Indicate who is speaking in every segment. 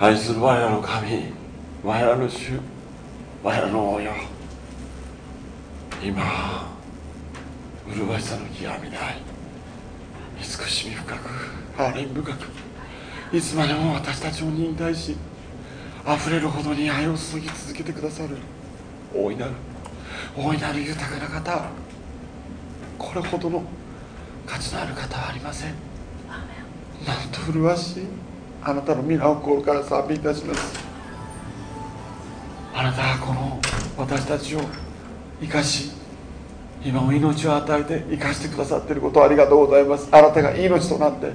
Speaker 1: 愛する我らの神我らの主我らの王よ。今麗しさの極みない慈しみ深く憐れみ深くいつまでも私たちを忍耐し溢れるほどに愛を注ぎ続けてくださる大いなる大いなる豊かな方これほどの価値のある方はありません。なんと麗しいあなたの皆を心から賛美いたします。あなたはこの私たちを生かし今も命を与えて生かしてくださっていることをありがとうございます。あなたが命となって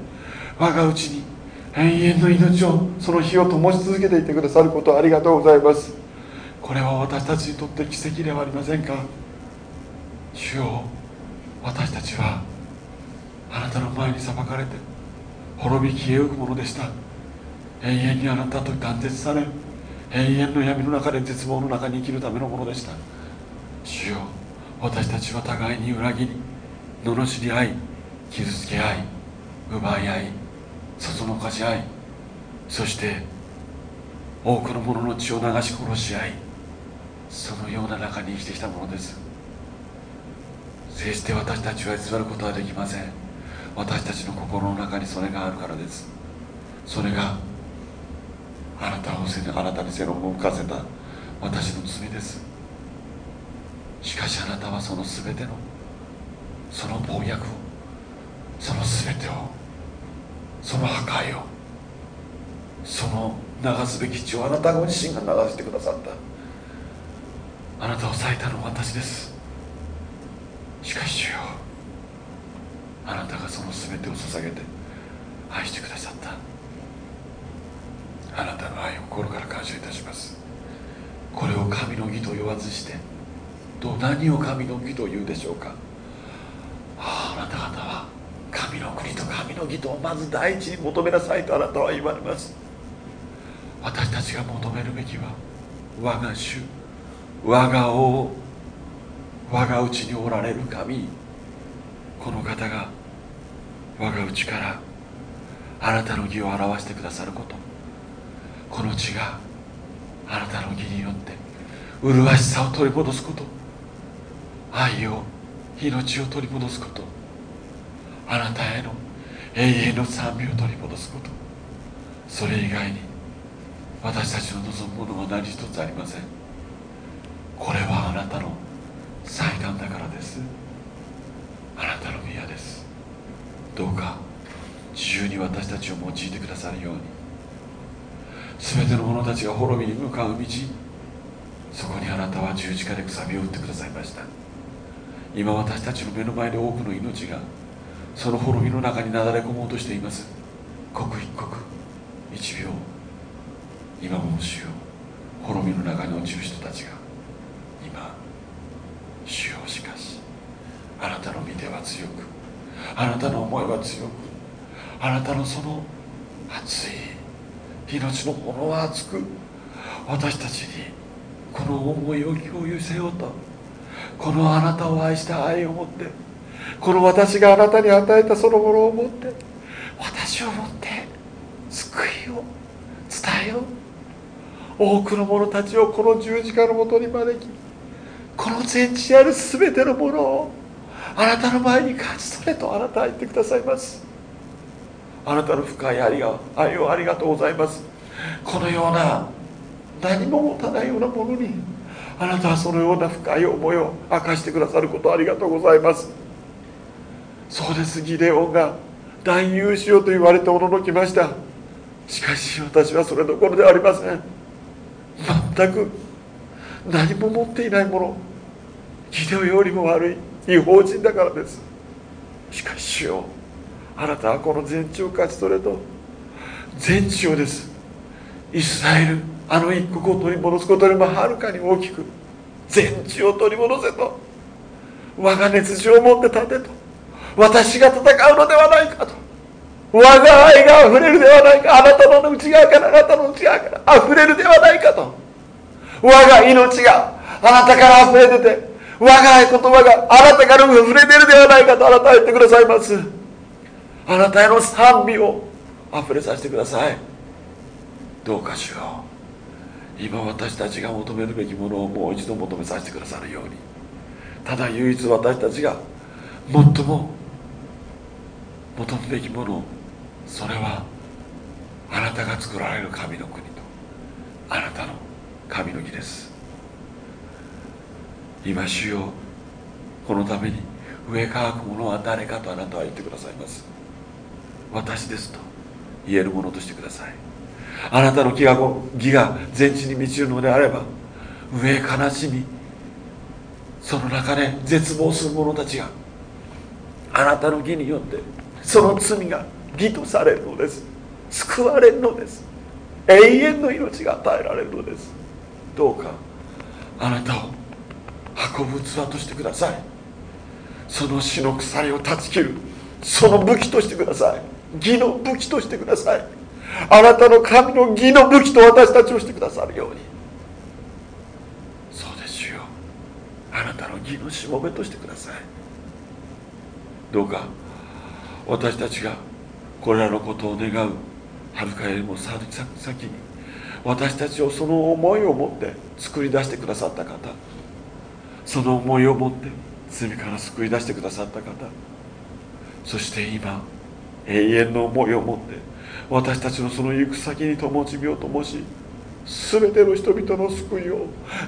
Speaker 1: 我がうちに永遠の命をその火を灯し続けていてくださることをありがとうございます。これは私たちにとって奇跡ではありませんか？主よ私たちはあなたの前に裁かれて滅び消えゆくものでした。永遠にあなたと断絶され永遠の闇の中で絶望の中に生きるためのものでした。主よ私たちは互いに裏切り罵り合い傷つけ合い奪い合いそそのかし合いそして多くの者の血を流し殺し合いそのような中に生きてきたものです。決して私たちは偽ることはできません。私たちの心の中にそれがあるからです。それがあなたをあなたに背の向かせた私の罪です。しかしあなたはその全てのその暴虐をその全てをその破壊をその流すべき血をあなたご自身が流してくださった。あなたを裂いたのは私です。しかし主よあなたがその全てを捧げて愛してくださった。あなたの愛を心から感謝いたします。これを神の義と言わずしてどう何を神の義と言うでしょうか、あ、あなた方は神の国と神の義とをまず第一に求めなさいとあなたは言われます。私たちが求めるべきは我が主我が王我が内におられる神。この方が我が内からあなたの義を表してくださること。この血があなたの義によって麗しさを取り戻すこと。愛を命を取り戻すこと。あなたへの永遠の賛美を取り戻すこと。それ以外に私たちの望むものは何一つありません。これはあなたの祭壇だからです。あなたの宮です。どうか自由に私たちを用いてくださるように。全ての者たちが滅びに向かう道。そこにあなたは十字架でくさびを打ってくださいました。今私たちの目の前で多くの命がその滅びの中になだれ込もうとしています。刻一刻一秒。今も主よ滅びの中に落ちる人たちが今主よしかし。あなたの御手は強くあなたの思いは強くあなたのその熱い命のものは熱く私たちにこの思いを共有せようとこのあなたを愛した愛を持ってこの私があなたに与えたそのものを持って私を持って救いを伝えよう。多くの者たちをこの十字架のもとに招きこの全地ある全てのものをあなたの前に勝ち取れとあなたは言ってくださいます。あなたの深い愛が愛をありがとうございます。このような何も持たないようなものにあなたはそのような深い思いを明かしてくださることありがとうございます。そうですギデオンが男優しようと言われておののきました。しかし私はそれどころではありません。全く何も持っていないもの。ギデオよりも悪い違法人だからです。しかしよあなたはこの全地を勝ち取れと。全地をです。イスラエルあの一国を取り戻すことよりもはるかに大きく。全地を取り戻せと。我が熱情を持って立てと。私が戦うのではないかと。我が愛が溢れるではないか。あなたの内側からあなたの内側から溢れるではないかと。我が命があなたから溢れ出て我が言葉があなたから溢れ出るではないかとあなたは言ってくださいます。あなたへの賛美を溢れさせてください。どうかしよう。今私たちが求めるべきものをもう一度求めさせてくださるように。ただ唯一私たちが最も求むべきものそれはあなたが作られる神の国とあなたの神の義です。今主よこのために上乾くものは誰かとあなたは言ってくださいます。私ですと言えるものとしてください。あなたの義が義が全地に満ちるのであれば上悲しみその中で絶望する者たちがあなたの義によってその罪が義とされるのです。救われるのです。永遠の命が与えられるのです。どうかあなたを運ぶ器としてください。その死の鎖を断ち切るその武器としてください。義の武器としてください。あなたの神の義の武器と私たちをしてくださるように。そうですよ。あなたの義のしもべとしてください。どうか私たちがこれらのことを願うはるかよりも先に私たちをその思いを持って作り出してくださった方その思いを持って罪から救い出してくださった方そして今永遠の思いを持って私たちのその行く先に灯火を灯し全ての人々の救いを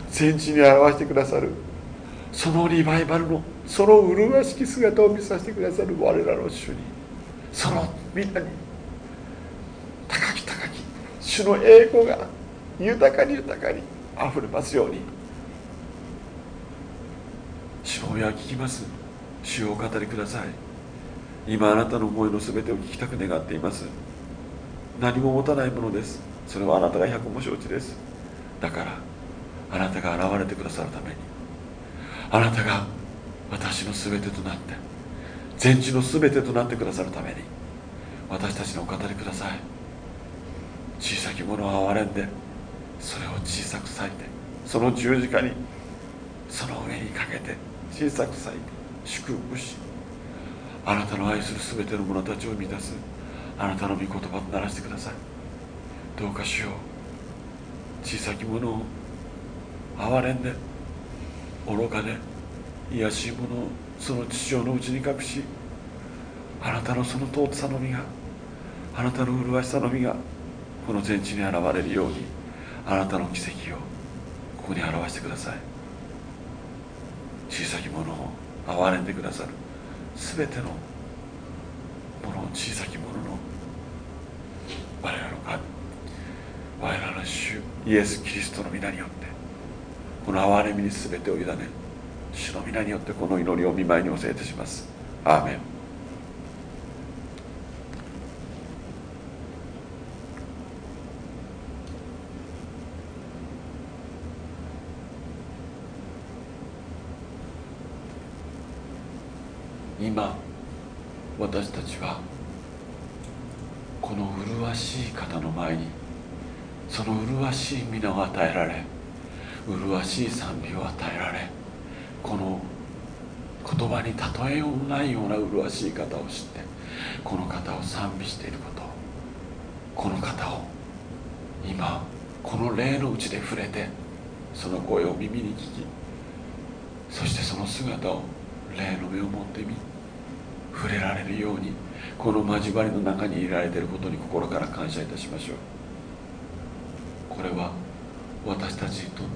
Speaker 1: 全地に表してくださるそのリバイバルのその麗しき姿を見させてくださる我らの主にその皆に高き高き主の栄光が豊かに豊かにあふれますように。主の親は聞きます。主をお語りください。今あなたの思いの全てを聞きたく願っています。何も持たないものです。それはあなたが百も承知です。だからあなたが現れてくださるためにあなたが私の全てとなって全地の全てとなってくださるために私たちのお語りください。小さきものは憐れんでそれを小さく裂いてその十字架にその上にかけて小さく裂いて祝福しあなたの愛する全ての者たちを満たすあなたの御言葉とならしてください。どうかしよう小さきものを憐れんで愚かで卑しいものをその父親のうちに隠しあなたのその尊さの実があなたの麗しさの実がこの全地に現れるようにあなたの奇跡をここに表してください。小さきものを憐れんでくださる。全てのもの小さきものの我らの神我らの主イエス・キリストの皆によってこの憐れみに全てを委ね主の皆によってこの祈りを見舞いに教えてします。アーメン。今私たちはこの麗しい方の前にその麗しい皆を与えられ麗しい賛美を与えられこの言葉に例えようのないような麗しい方を知ってこの方を賛美していることこの方を今この霊のうちで触れてその声を耳に聞きそしてその姿を霊の目を持ってみ触れられるようにこの交わりの中にいられていることに心から感謝いたしましょう。これは私たちにとっ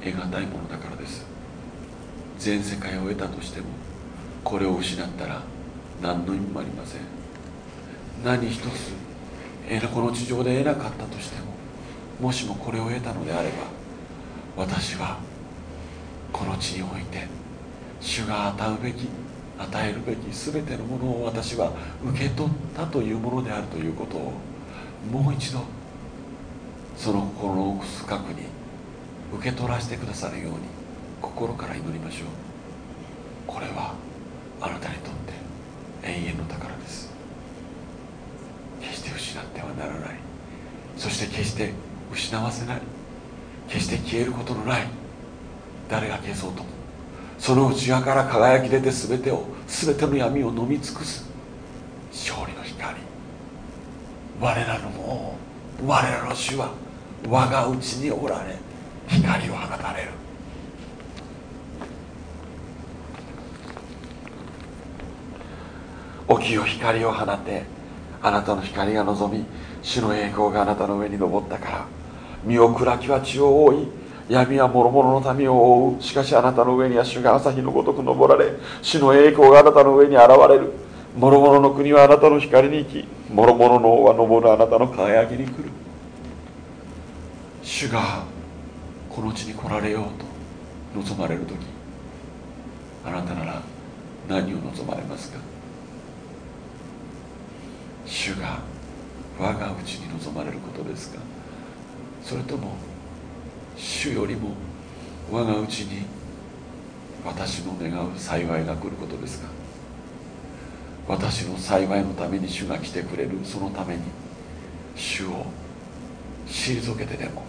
Speaker 1: て得難いものだからです。全世界を得たとしてもこれを失ったら何の意味もありません。何一つこの地上で得なかったとしてももしもこれを得たのであれば私はこの地において主が与うべき与えるべき全てのものを私は受け取ったというものであるということをもう一度その心の奥深くに受け取らせてくださるように心から祈りましょう。これはあなたにとって永遠の宝です。決して失ってはならない。そして決して失わせない。決して消えることのない。誰が消そうとも。その内側から輝き出て全てを全ての闇を飲み尽くす。勝利の光。我らのも我らの主は我がうちにおられ光を放たれる。起きよ光を放ってあなたの光が望み主の栄光があなたの上に昇ったから身を暗きは血を覆い闇は諸々の民を覆う。しかしあなたの上には主が朝日のごとく昇られ主の栄光があなたの上に現れる。諸々の国はあなたの光に行き諸々の王は昇るあなたの輝きに来る。主がこの地に来られようと望まれる時あなたなら何を望まれますか？主が我がうちに望まれることですか？それとも主よりも我がうちに私の願う幸いが来ることですか？私の幸いのために主が来てくれるそのために主を退けてでも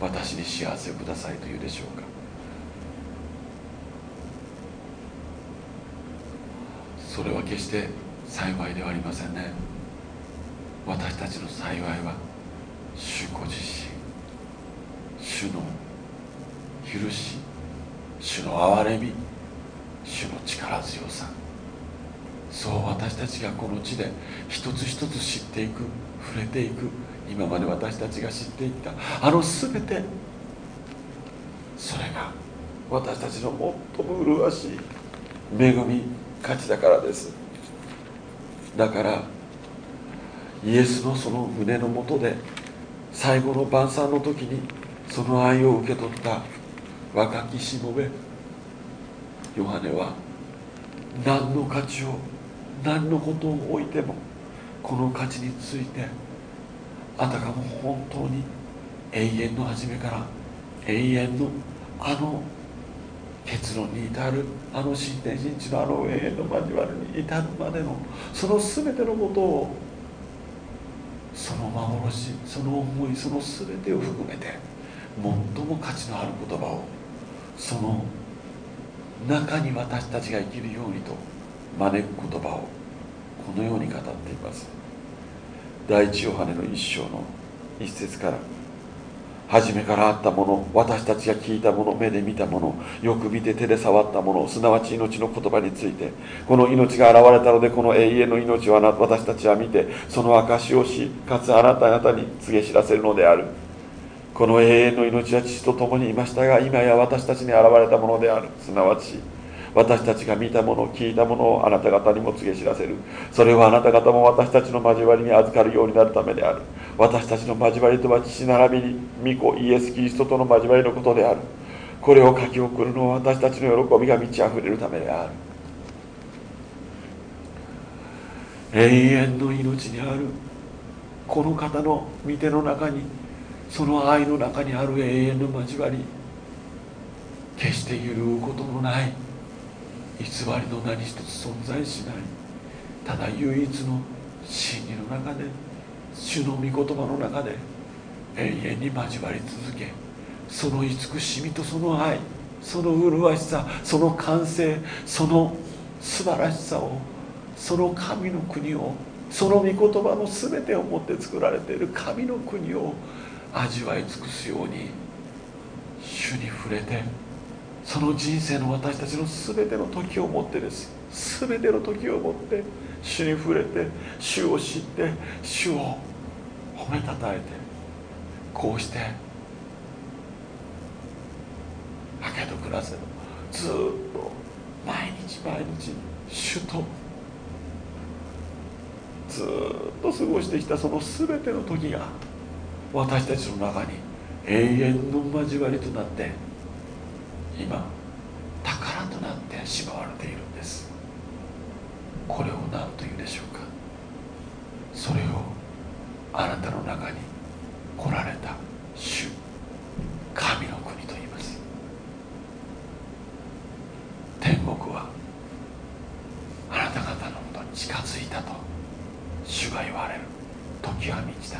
Speaker 1: 私に幸せをくださいというでしょうか？それは決して幸いではありませんね。私たちの幸いは主ご自身。主の許し主の憐れみ主の力強さ。そう私たちがこの地で一つ一つ知っていく触れていく。今まで私たちが知っていったあの全て。それが私たちの最も麗しい恵み価値だからです。だからイエスのその胸のもとで最後の晩餐の時にその愛を受け取った若きしもべヨハネは何の価値を何のことを置いてもこの価値についてあたかも本当に永遠の初めから永遠のあの結論に至るあの新天新地のあの永遠の交わりに至るまでのその全てのことをその幻その思いその全てを含めて最も価値のある言葉をその中に私たちが生きるようにと招く言葉をこのように語っています。第一ヨハネの一章の一節から初めからあったもの私たちが聞いたもの目で見たものよく見て手で触ったものすなわち命の言葉についてこの命が現れたのでこの永遠の命を私たちは見てその証しをしかつあなた方に告げ知らせるのである。この永遠の命は父と共にいましたが今や私たちに現れたものである。すなわち私たちが見たもの聞いたものをあなた方にも告げ知らせる。それはあなた方も私たちの交わりに預かるようになるためである。私たちの交わりとは父並びに御子イエス・キリストとの交わりのことである。これを書き送るのは私たちの喜びが満ち溢れるためである。永遠の命にあるこの方の御手の中にその愛の中にある永遠の交わり。決して揺るぐことのない。偽りの何一つ存在しない。ただ唯一の真理の中で。主の御言葉の中で。永遠に交わり続け。その慈しみとその愛。その麗しさ。その完成。その素晴らしさを。その神の国を。その御言葉の全てをもって作られている神の国を。味わい尽くすように主に触れてその人生の私たちの全ての時をもってです。全ての時をもって主に触れて主を知って主を褒めたたえてこうして明けと暮らせのずっと毎日毎日主とずっと過ごしてきたその全ての時が私たちの中に永遠の交わりとなって今宝となってしまわれているんです。これを何というでしょうか。それをあなたの中に来られた主神の国と言います天国はあなた方のもとに近づいたと主が言われる時は満ちた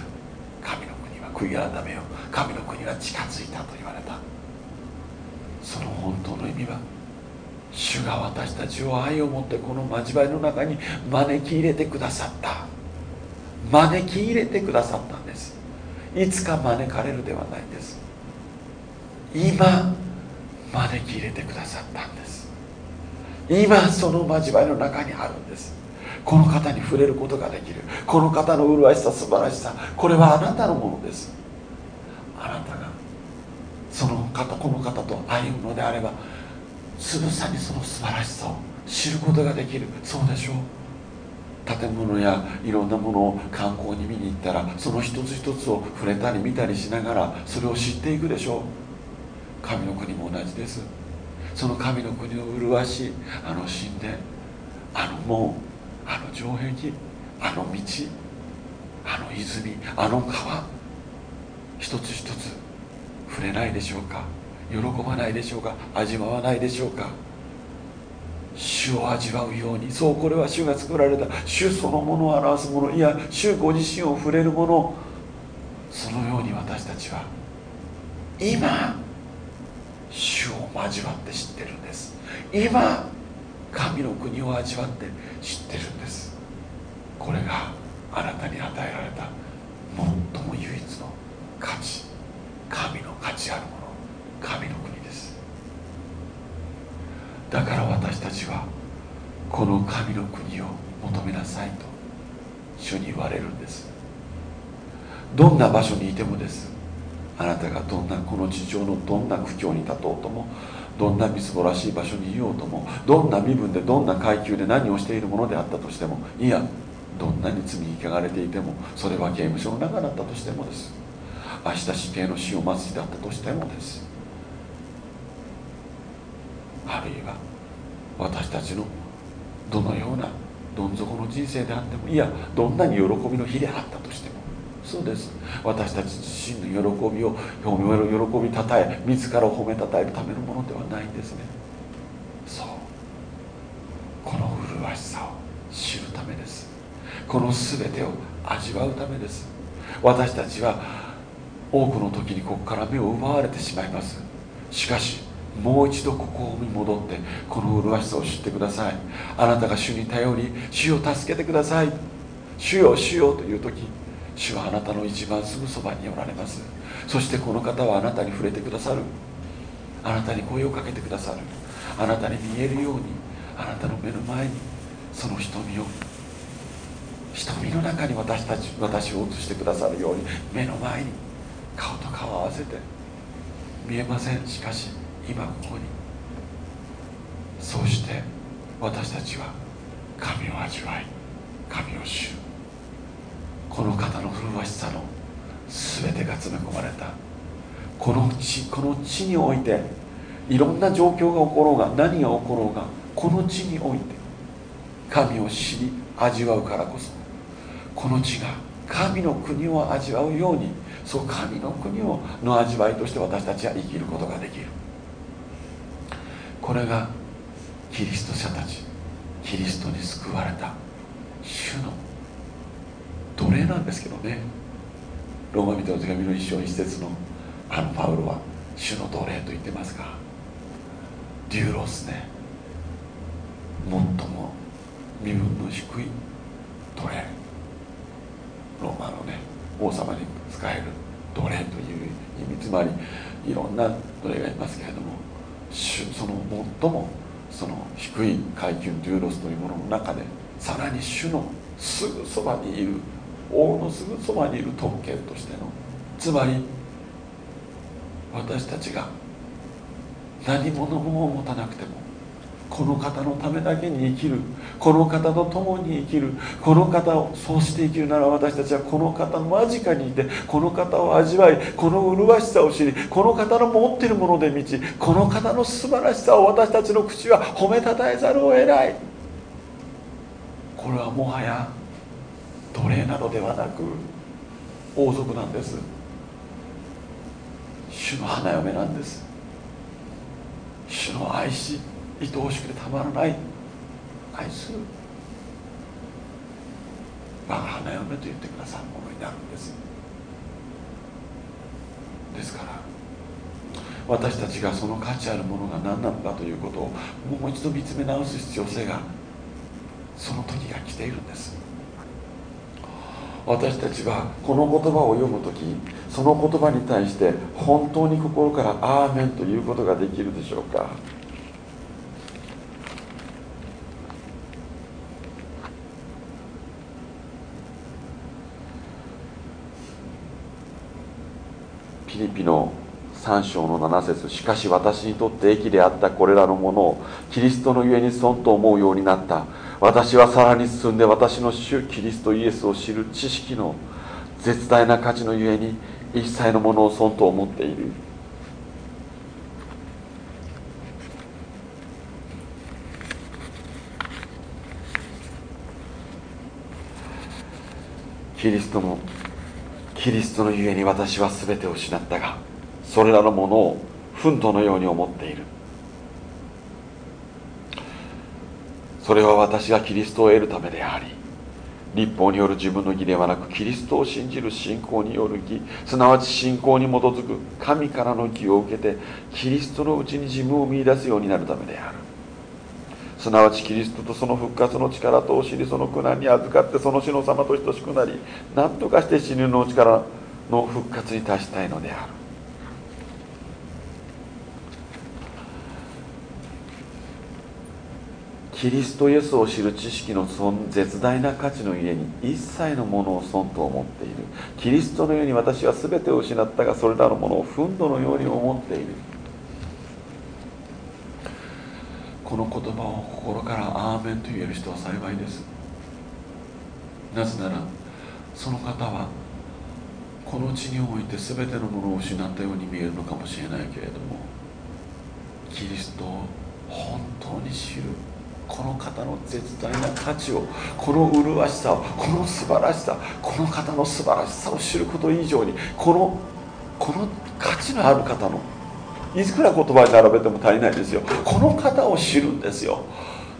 Speaker 1: 神の国は悔い改めよ神の国は近づいたと言われたその本当の意味は主が私たちを愛を持ってこの交わりの中に招き入れてくださった。招き入れてくださったんです。いつか招かれるではないんです。今招き入れてくださったんです。今その交わりの中にあるんです。この方に触れることができる。この方の麗しさ素晴らしさ。これはあなたのものです。あなたがその方この方と歩むのであればつぶさにその素晴らしさを知ることができる。そうでしょう。建物やいろんなものを観光に見に行ったらその一つ一つを触れたり見たりしながらそれを知っていくでしょう。神の国も同じです。その神の国を麗しいあの神殿あの門あの城壁あの道あの泉あの川一つ一つ触れないでしょうか。喜ばないでしょうか。味わわないでしょうか。主を味わうようにそうこれは主が作られた。主そのものを表すものいや主ご自身を触れるものそのように私たちは今主を交わって知ってるんです。今神の国を味わって知ってるんです。これがあなたに与えられた最も唯一の価値。神の価値あるもの。神の国だから私たちはこの神の国を求めなさいと主に言われるんです。どんな場所にいてもです。あなたがどんなこの地上のどんな苦境に立とうともどんなみすぼらしい場所にいようともどんな身分でどんな階級で何をしているものであったとしてもいやどんなに罪に汚れていてもそれは刑務所の中だったとしてもです。明日死刑の死を待つ日だったとしてもです。あるいは私たちのどのようなどん底の人生であってもいやどんなに喜びの日であったとしてもそうです。私たち自身の喜びを表明の喜びたたえ自らを褒めたたえるためのものではないんですね。そう。この麗しさを知るためです。この全てを味わうためです。私たちは多くの時にここから目を奪われてしまいます。しかしもう一度ここに戻ってこの麗しさを知ってください。あなたが主に頼り主を助けてください。主よ主よという時主はあなたの一番すぐそばにおられます。そしてこの方はあなたに触れてくださる。あなたに声をかけてくださる。あなたに見えるようにあなたの目の前にその瞳を瞳の中に私たち私を映してくださるように目の前に顔と顔を合わせて見えません。しかし今ここにそうして私たちは神を味わい神を知る。この方の麗しさの全てが詰め込まれた。この地この地においていろんな状況が起ころうが何が起ころうがこの地において神を知り味わうからこそこの地が神の国を味わうようにそう神の国をの味わいとして私たちは生きることができる。これがキリスト者たちキリストに救われた主の奴隷なんですけどね。ローマ人の手紙の一章一節のあのパウロは主の奴隷と言ってますがデューロスね。最も身分の低い奴隷。ローマのね王様に使える奴隷という意味。つまりいろんな奴隷がいますけれどもその最もその低い階級デューロスというものの中でさらに主のすぐそばにいる王のすぐそばにいる特権としてのつまり私たちが何者も持たなくてもこの方のためだけに生きる。この方と共に生きる。この方をそうして生きるなら私たちはこの方間近にいてこの方を味わいこの麗しさを知りこの方の持っているもので満ちこの方の素晴らしさを私たちの口は褒めたたえざるを得ない。これはもはや奴隷などではなく王族なんです。主の花嫁なんです。主の愛し愛おしくてたまらない愛する我が花嫁と言ってくださるものになるんですですから私たちがその価値あるものが何なのかということをもう一度見つめ直す必要性がその時が来ているんです私たちはこの言葉を読む時その言葉に対して本当に心から「アーメン」ということができるでしょうかピリピの3章の7節しかし私にとって益であったこれらのものをキリストのゆえに損と思うようになった。私はさらに進んで私の主キリストイエスを知る知識の絶大な価値のゆえに一切のものを損と思っている。キリストのキリストのゆえに私は全てを失ったがそれらのものを糞土のように思っている。それは私がキリストを得るためであり立法による自分の義ではなくキリストを信じる信仰による義すなわち信仰に基づく神からの義を受けてキリストのうちに自分を見いだすようになるためである。すなわちキリストとその復活の力とを知りその苦難に預かってその死の様と等しくなり何とかして死ぬの力の復活に達したいのである。キリストイエスを知る知識の絶大な価値のゆえに一切のものを損と思っている。キリストのように私は全てを失ったがそれらのものを憤怒のように思っている。この言葉を心から「アーメン」と言える人は幸いです。なぜならその方はこの地において全てのものを失ったように見えるのかもしれないけれどもキリストを本当に知るこの方の絶大な価値をこの麗しさをこの素晴らしさこの方の素晴らしさを知ること以上にこのこの価値のある方のいくら言葉に並べても足りないですよ。この方を知るんですよ。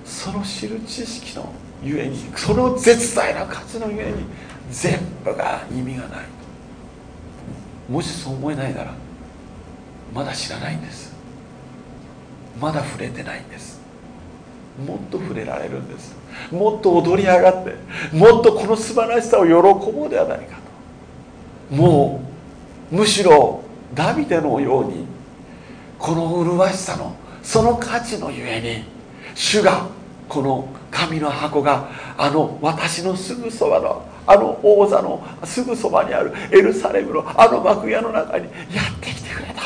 Speaker 1: その知る知識のゆえにその絶大な価値のゆえに全部が意味がない。もしそう思えないならまだ知らないんです。まだ触れてないんです。もっと触れられるんです。もっと踊り上がってもっとこの素晴らしさを喜ぼうではないかと。もうむしろダビデのようにこの麗しさのその価値のゆえに主がこの神の箱があの私のすぐそばのあの王座のすぐそばにあるエルサレムのあの幕屋の中にやってきてくれた。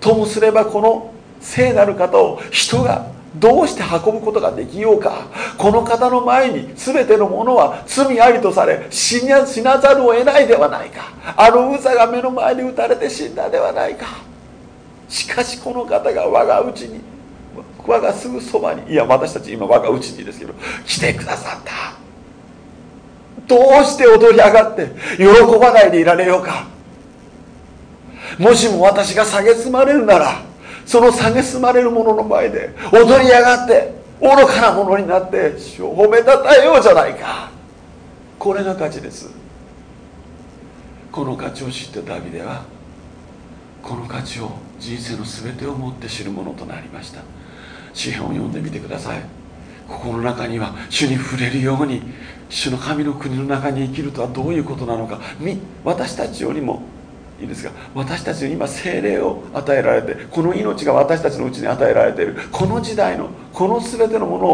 Speaker 1: ともすればこの聖なる方を人がどうして運ぶことができようか。この方の前に全てのものは罪ありとされ死な死なざるを得ないではないか。あのウザが目の前に撃たれて死んだではないか。しかしこの方が我が家に我がすぐそばにいや私たち今我が家にですけど来てくださった。どうして踊り上がって喜ばないでいられようか。もしも私が蔑まれるならその蔑まれる者の前で踊り上がって愚かなものになって主を褒めたたえようじゃないか。これが価値です。この価値を知ってダビデはこの価値を人生の全てをもって知るものとなりました。詩篇を読んでみてください。ここの中には主に触れるように主の神の国の中に生きるとはどういうことなのか私たちよりもいいですか？私たちに今精霊を与えられてこの命が私たちのうちに与えられている。この時代のこの全てのもの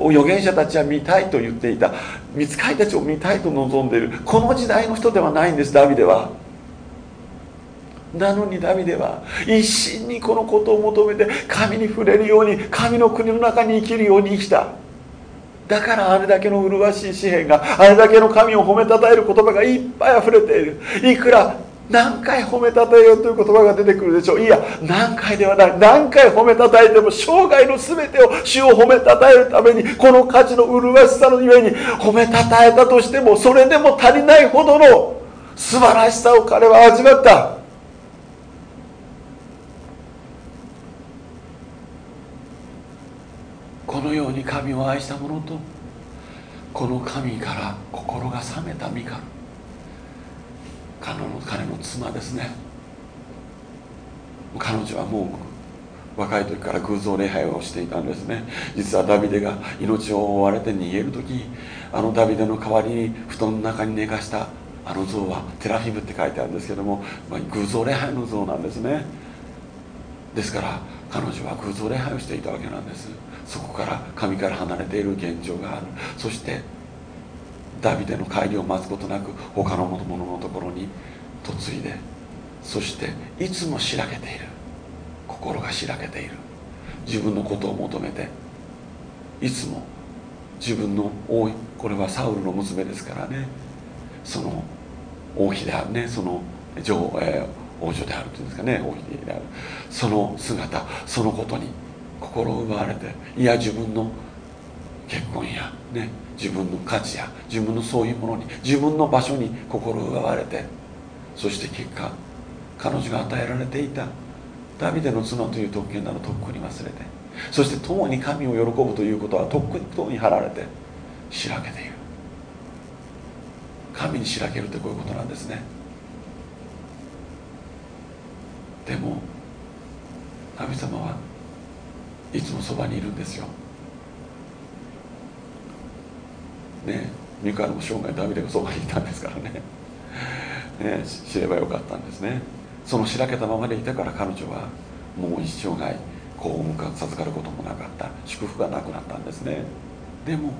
Speaker 1: を預言者たちは見たいと言っていた。見つかりたちを見たいと望んでいる。この時代の人ではないんですダビデは。なのにダビデは一心にこのことを求めて神に触れるように神の国の中に生きるように生きた。だからあれだけの麗しい詩篇があれだけの神を褒めたたえる言葉がいっぱい溢れている。いくら何回褒めたたえようという言葉が出てくるでしょう。いや何回ではない。何回褒めたたえても生涯の全てを主を褒めたたえるためにこの価値の麗しさのゆえに褒めたたえたとしてもそれでも足りないほどの素晴らしさを彼は味わった。このように神を愛した者とこの神から心が冷めたミカル彼の彼の妻ですね。彼女はもう若い時から偶像礼拝をしていたんですね。実はダビデが命を追われて逃げる時あのダビデの代わりに布団の中に寝かしたあの像はテラフィムって書いてあるんですけども、まあ、偶像礼拝の像なんですね。ですから彼女は偶像礼拝をしていたわけなんです。そこから神から離れている現状がある。そしてダビデの帰りを待つことなく他の者のところに嫁いでそしていつもしらけている。心がしらけている。自分のことを求めていつも自分の王これはサウルの娘ですからね。その王妃であるね。その女王、えー、王女であるというんですかね。王妃である。その姿そのことに心を奪われていや自分の結婚や、ね、自分の価値や自分のそういうものに自分の場所に心奪われてそして結果彼女が与えられていたダビデの妻という特権などとっくに忘れてそして共に神を喜ぶということはとっくに貼られてしらけている。神にしらけるってこういうことなんですね。でも神様はいつもそばにいるんですよ。ねミカルも生涯ダビデがそばにいたんですからね。ね知ればよかったんですね。そのしらけたままでいたから彼女はもう一生涯幸運が授かることもなかった。祝福がなくなったんですね。でも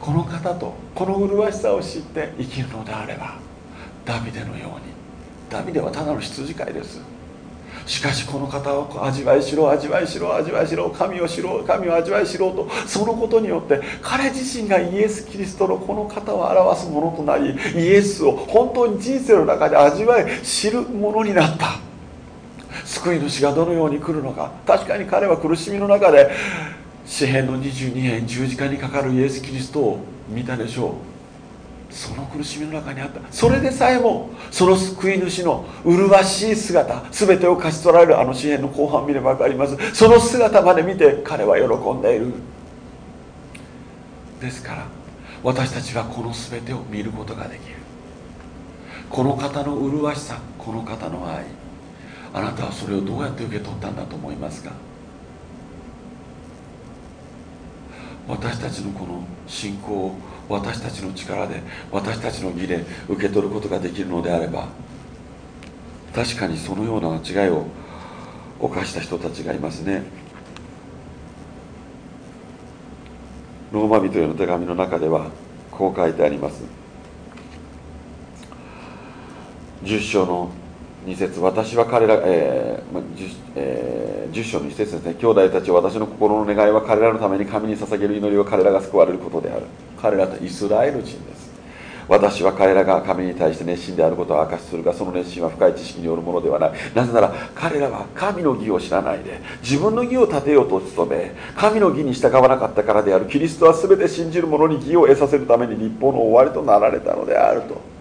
Speaker 1: この方とこの麗しさを知って生きるのであればダビデのようにダビデはただの羊飼いです。しかしこの方を味わいしろ味わいしろ味わいしろ神を知ろう神を味わいしろとそのことによって彼自身がイエス・キリストのこの方を表すものとなりイエスを本当に人生の中で味わい知るものになった。救い主がどのように来るのか。確かに彼は苦しみの中で詩篇の22編十字架にかかるイエス・キリストを見たでしょう。その苦しみの中にあった。それでさえもその救い主の麗しい姿全てを勝ち取られるあの詩篇の後半見れば分かります。その姿まで見て彼は喜んでいる。ですから私たちはこの全てを見ることができる。この方の麗しさこの方の愛。あなたはそれをどうやって受け取ったんだと思いますか？私たちのこの信仰を私たちの力で私たちの義で受け取ることができるのであれば確かにそのような間違いを犯した人たちがいますね。ローマ人への手紙の中ではこう書いてあります。10章の2節私は彼ら、えー 10, えー、10章の2節ですね。兄弟たち私の心の願いは彼らのために神に捧げる祈りは彼らが救われることである。彼らとイスラエル人です。私は彼らが神に対して熱心であることを明かしするがその熱心は深い知識によるものではない。なぜなら彼らは神の義を知らないで自分の義を立てようと努め神の義に従わなかったからである。キリストは全て信じる者に義を得させるために立法の終わりとなられたのであると。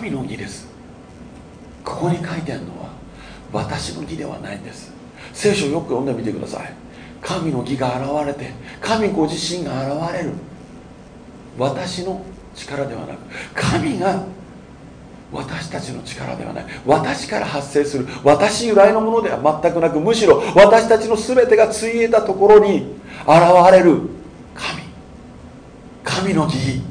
Speaker 1: 神の義です。ここに書いてあるのは私の義ではないんです。聖書をよく読んでみてください。神の義が現れて神ご自身が現れる。私の力ではなく神が私たちの力ではない。私から発生する私由来のものでは全くなくむしろ私たちの全てがついえたところに現れる神。神の義。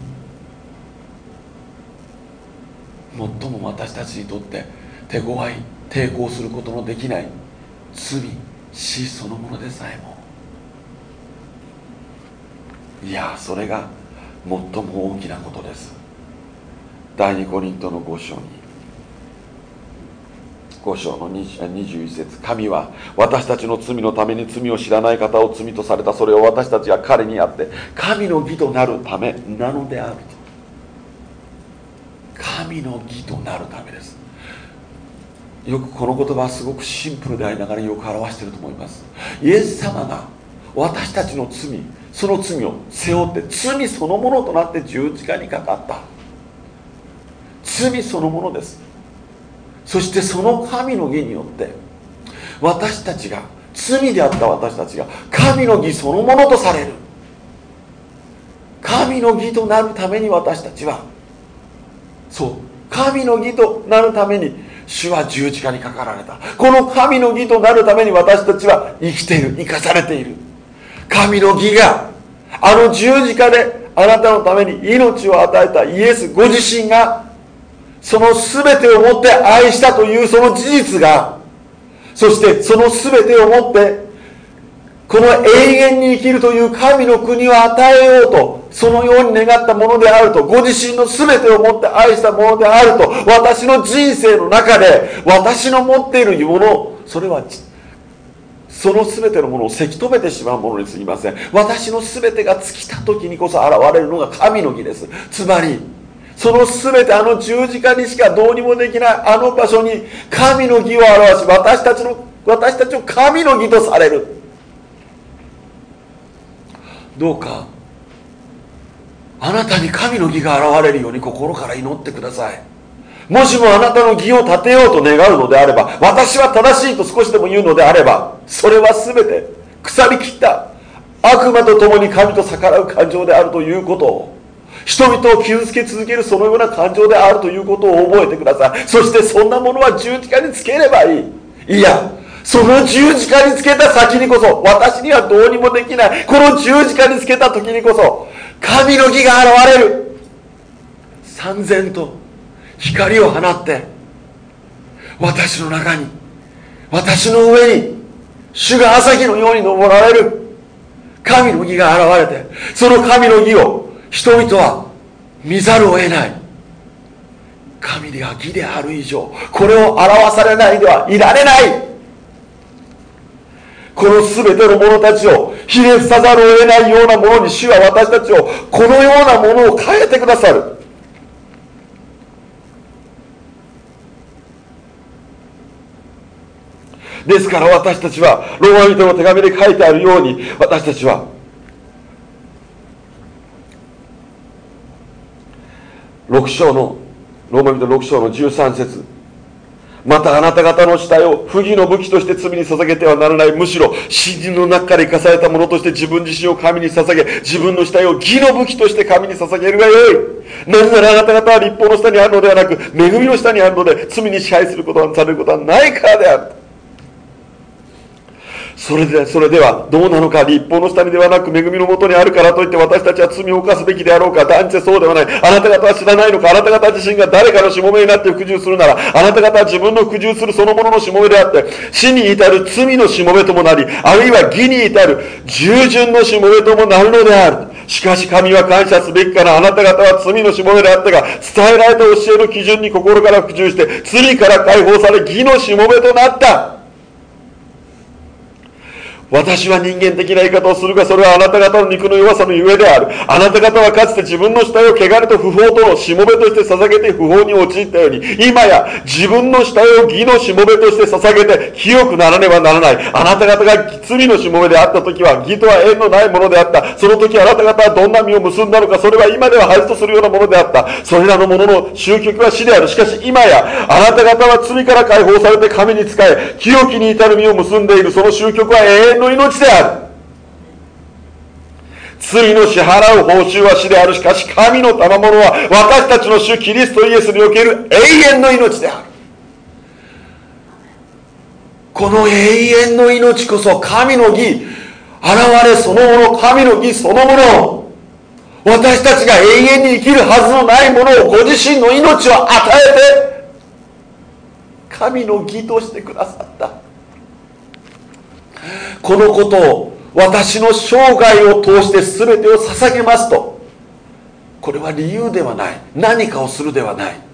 Speaker 1: 最も私たちにとって手強い抵抗することのできない罪死そのものでさえも。いやそれが最も大きなことです。第二コリントの5章に。5章の21節。神は私たちの罪のために罪を知らない方を罪とされた。それを私たちが彼にあって神の義となるためなのであると。神の義となるためです。よくこの言葉はすごくシンプルでありながらよく表していると思います。イエス様が私たちの罪その罪を背負って罪そのものとなって十字架にかかった。罪そのものです。そしてその神の義によって私たちが罪であった私たちが神の義そのものとされる。神の義となるために私たちはそう。神の義となるために主は十字架にかかられた。この神の義となるために私たちは生きている生かされている。神の義があの十字架であなたのために命を与えたイエスご自身がその全てをもって愛したというその事実がそしてその全てをもってこの永遠に生きるという神の国を与えようとそのように願ったものであるとご自身の全てをもって愛したものであると私の人生の中で私の持っているものそれはその全てのものをせき止めてしまうものにすぎません。私の全てが尽きた時にこそ現れるのが神の義です。つまりその全てあの十字架にしかどうにもできないあの場所に神の義を表し私たちの私たちを神の義とされる。どうかあなたに神の義が現れるように心から祈ってください。もしもあなたの義を立てようと願うのであれば私は正しいと少しでも言うのであればそれは全て腐りきった悪魔と共に神と逆らう感情であるということを人々を傷つけ続けるそのような感情であるということを覚えてください。そしてそんなものは十字架につければいい。いやその十字架につけた先にこそ私にはどうにもできない。この十字架につけた時にこそ神の義が現れる。三千と光を放って私の中に私の上に主が朝日のように昇られる。神の義が現れてその神の義を人々は見ざるを得ない。神では義である以上これを表されないではいられない。この全ての者たちをひれ伏さざるを得ないようなものに主は私たちをこのようなものを変えてくださる。ですから私たちはローマ人の手紙で書いてあるように私たちは6章のローマ人6章の13節またあなた方の死体を不義の武器として罪に捧げてはならない。むしろ死人の中から生かされたものとして自分自身を神に捧げ自分の死体を義の武器として神に捧げるがよい。なぜならあなた方は立法の下にあるのではなく恵みの下にあるので罪に支配することはされることはないからである。それでそれではどうなのか立法の下にではなく恵みのもとにあるからといって私たちは罪を犯すべきであろうか。断じてそうではない。あなた方は知らないのか。あなた方自身が誰かのしもべになって服従するならあなた方は自分の服従するそのもののしもべであって死に至る罪のしもべともなりあるいは義に至る従順のしもべともなるのである。しかし神は感謝すべきからあなた方は罪のしもべであったが伝えられた教えの基準に心から服従して罪から解放され義のしもべとなった。私は人間的な言い方をするが、それはあなた方の肉の弱さのゆえである。あなた方はかつて自分の死体を汚れと不法とのしもべとして捧げて不法に陥ったように、今や自分の死体を義のしもべとして捧げて清くならねばならない。あなた方が罪のしもべであった時は、義とは縁のないものであった。その時あなた方はどんな実を結んだのか、それは今では恥とするようなものであった。それらのものの終局は死である。しかし今や、あなた方は罪から解放されて神に仕え、清きに至る実を結んでいる。その終局は永遠の命である。罪の支払う報酬は死である。しかし神の賜物は私たちの主キリストイエスにおける永遠の命である。この永遠の命こそ神の義現れそのもの神の義そのもの私たちが永遠に生きるはずのないものをご自身の命を与えて神の義としてくださった。このことを私の生涯を通して全てを捧げますと。これは理由ではない。何かをするではない。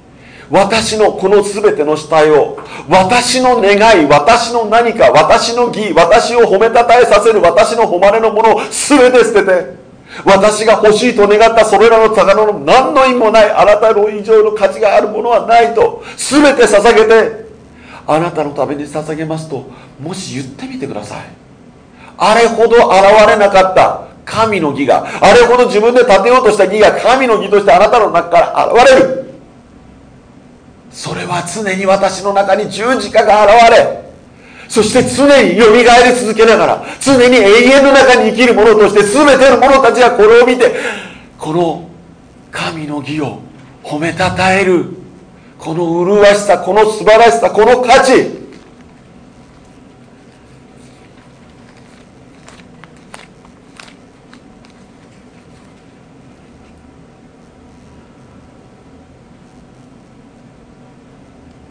Speaker 1: 私のこの全ての死体を私の願い私の何か私の義私を褒めたたえさせる私の誉れのものを全て捨てて私が欲しいと願ったそれらの魚の何の意味もないあなたの以上の価値があるものはないと全て捧げてあなたのために捧げますともし言ってみてください。あれほど現れなかった。神の義があれほど自分で立てようとした義が神の義としてあなたの中から現れる。それは常に私の中に十字架が現れそして常によみがえり続けながら常に永遠の中に生きる者として全ての者たちがこれを見てこの神の義を褒めたたえる。この麗しさこの素晴らしさこの価値。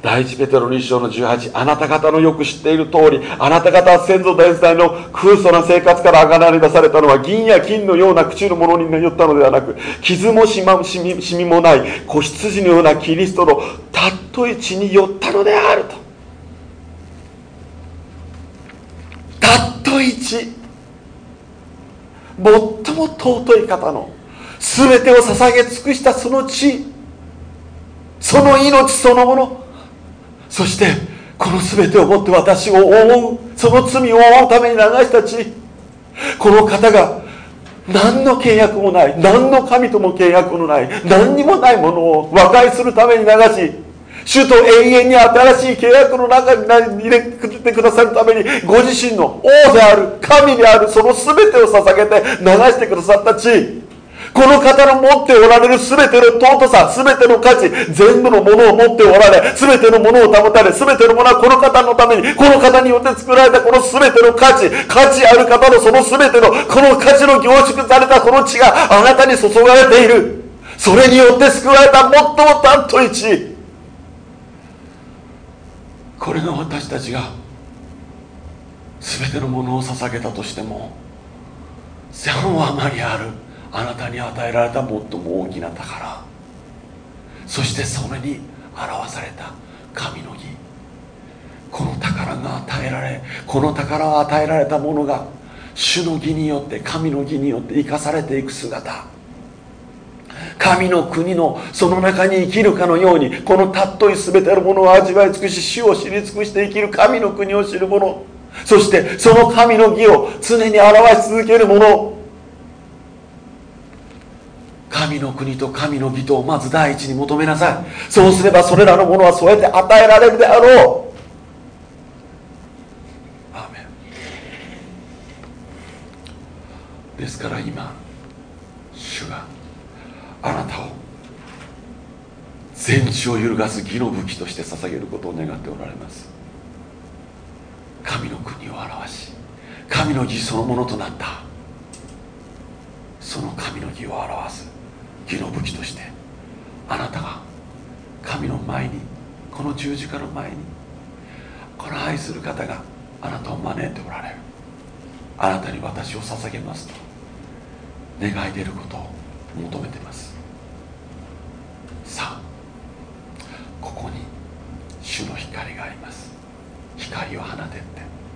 Speaker 1: 第一ペテロ2章の18あなた方のよく知っている通りあなた方は先祖伝来の空想な生活からあがられ出されたのは銀や金のような朽ちるものによったのではなく傷もしましみしみもない子羊のようなキリストのたっとい血によったのであると。たっとい血最も尊い方の全てを捧げ尽くしたその血その命そのものそしてこの全てをもって私を覆うその罪を覆うために流した血。この方が何の契約もない何の神とも契約のない何にもないものを和解するために流し主と永遠に新しい契約の中に入れてくださるためにご自身の王である神であるその全てを捧げて流してくださった地この方の持っておられる全ての尊さ、全ての価値、全部のものを持っておられ、全てのものを保たれ、全てのものはこの方のために、この方によって作られたこの全ての価値、価値ある方のその全ての、この価値の凝縮されたこの血があなたに注がれている。それによって救われた最も尊い地。これが私たちが全てのものを捧げたとしても千は余りあるあなたに与えられた最も大きな宝。そしてそれに表された神の義。この宝が与えられこの宝を与えられたものが主の義によって神の義によって生かされていく姿。神の国のその中に生きるかのようにこの尊い全てのものを味わい尽くし主を知り尽くして生きる神の国を知る者そしてその神の義を常に表し続ける者神の国と神の義とをまず第一に求めなさい。そうすればそれらのものはそうやって与えられるであろう。アメン。ですから今主があなたを全地を揺るがす義の武器として捧げることを願っておられます。神の国を表し神の義そのものとなった。その神の義を表す。義の武器としてあなたが神の前にこの十字架の前にこの愛する方があなたを招いておられる。あなたに私を捧げますと願い出ることを求めています。さあここに主の光があります。光を放てって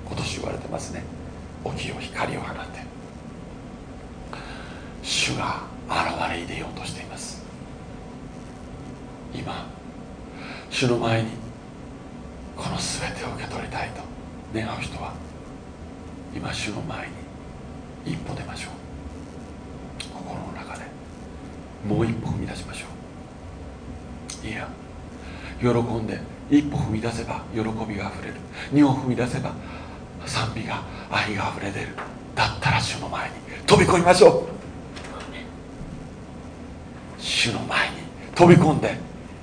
Speaker 1: 今年言われてますね。起きよ光を放て。主が現れ出ようとしています。今主の前にこの全てを受け取りたいと願う人は今主の前に一歩出ましょう。心の中でもう一歩踏み出しましょう。いや喜んで一歩踏み出せば喜びがあふれる。二歩踏み出せば賛美が愛があふれ出る。だったら主の前に飛び込みましょう。主の前に飛び込んで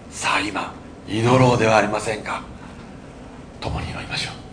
Speaker 1: さあ今祈ろうではありませんか。共に祈りましょう。